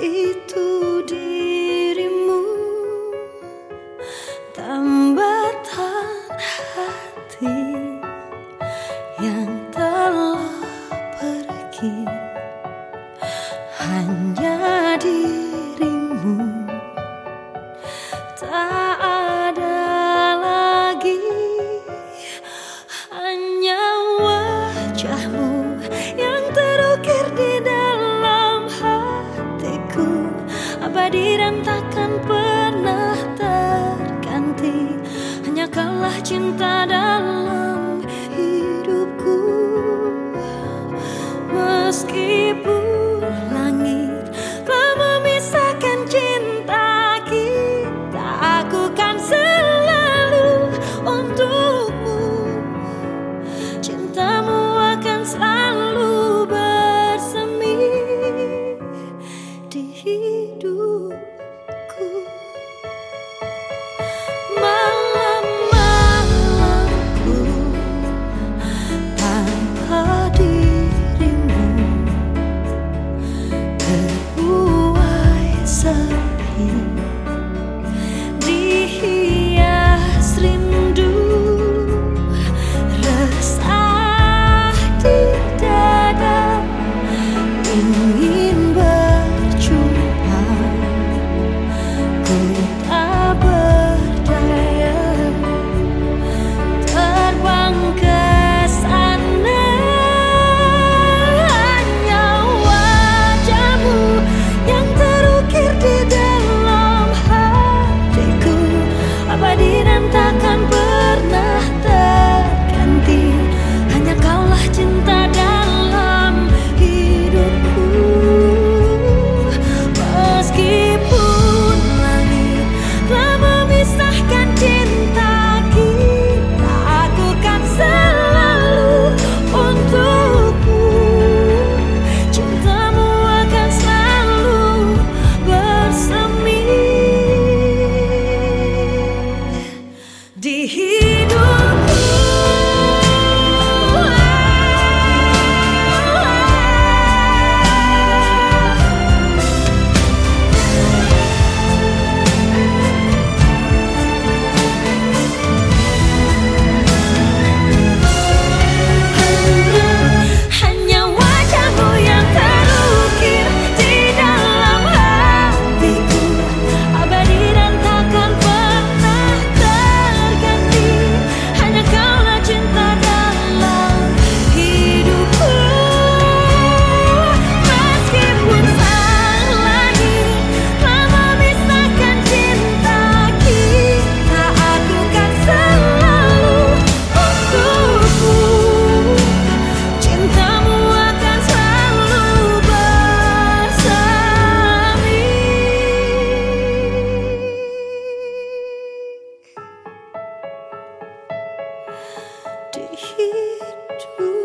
itu dirimu. Tambatan hati yang telah pergi. Hanya di kaulah cinta dalam hidupku? Meskipun did he do?